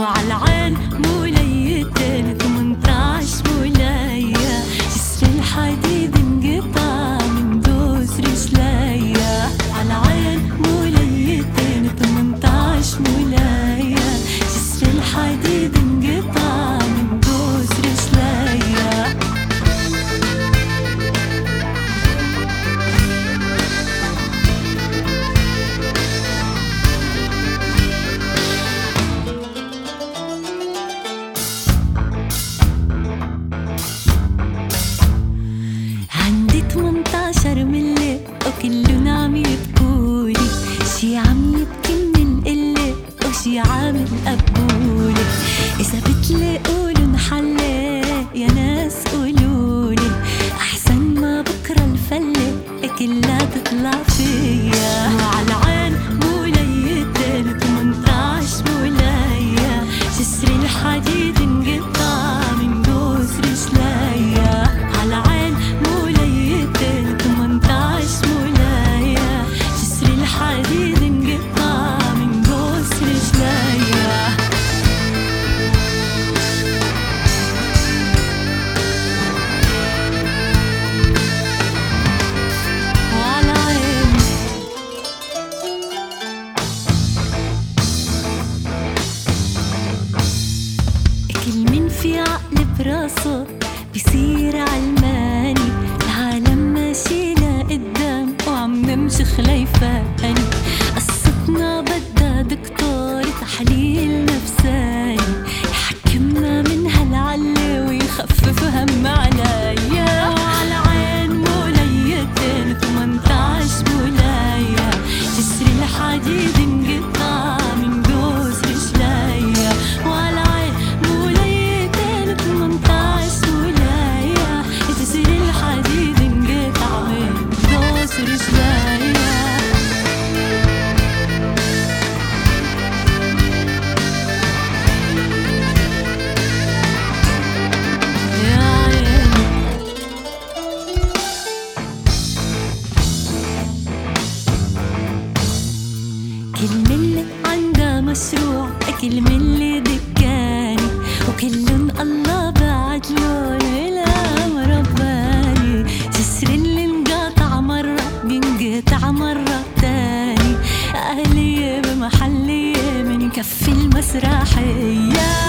وعالعين مو 18 ملة وكلن عم يبكولي شي عم يبكي من القلة وشي عم في عقل براسه بصير علماني كل ملة عندها مشروع كل ملة دكاني وكلن الله بعت لون إلى رباني. جسر اللي انقطع مرة بينقطع مرة تاني. أهلية بمحلية من كف المسرحية